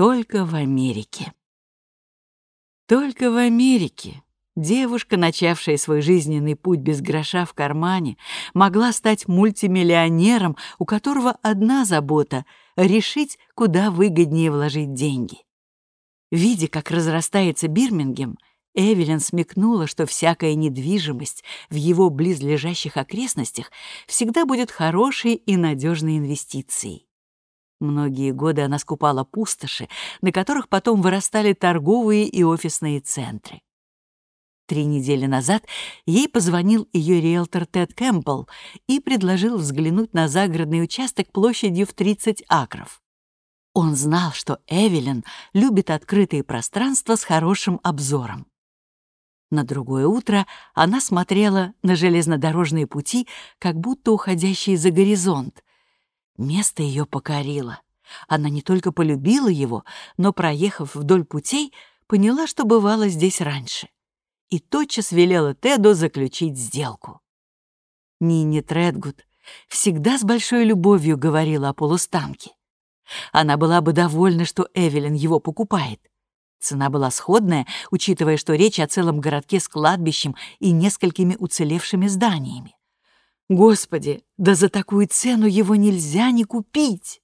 только в Америке. Только в Америке девушка, начавшая свой жизненный путь без гроша в кармане, могла стать мультимиллионером, у которого одна забота — решить, куда выгоднее вложить деньги. Видя, как разрастается Бирмингем, Эвелин смекнула, что всякая недвижимость в его близлежащих окрестностях всегда будет хорошей и надежной инвестицией. Многие годы она скупала пустоши, на которых потом вырастали торговые и офисные центры. Три недели назад ей позвонил ее риэлтор Тед Кэмпбелл и предложил взглянуть на загородный участок площадью в 30 акров. Он знал, что Эвелин любит открытые пространства с хорошим обзором. На другое утро она смотрела на железнодорожные пути, как будто уходящие за горизонт. Место ее покорило. Она не только полюбила его, но, проехав вдоль путей, поняла, что бывала здесь раньше. И тотчас велела Теду заключить сделку. Нини Тредгуд всегда с большой любовью говорила о полустанке. Она была бы довольна, что Эвелин его покупает. Цена была сходная, учитывая, что речь о целом городке с кладбищем и несколькими уцелевшими зданиями. Господи, да за такую цену его нельзя не купить!